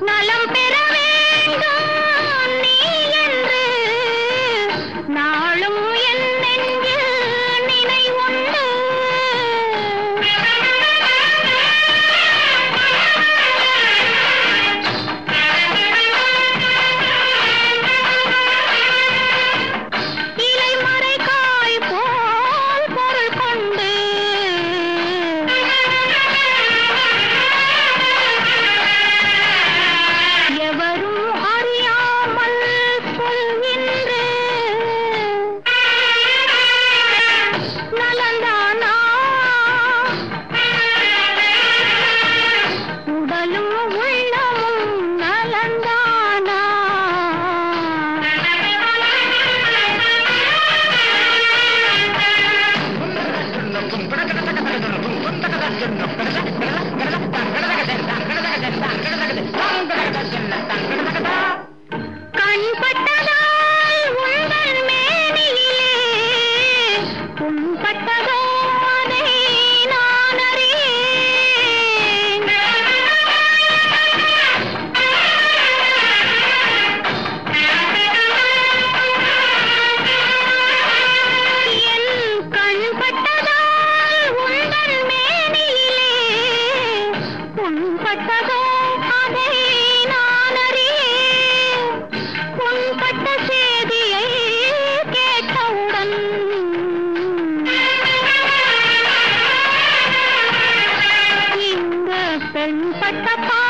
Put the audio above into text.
நலம் பெற வேண்டும். நீ என்று ஏற்பட்ட செய்தியை கேட்டவுடன் இந்த பெண்பட்ட பா